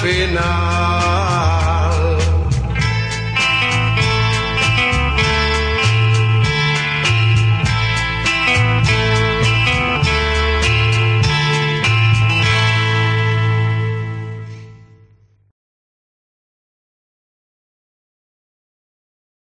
coffee.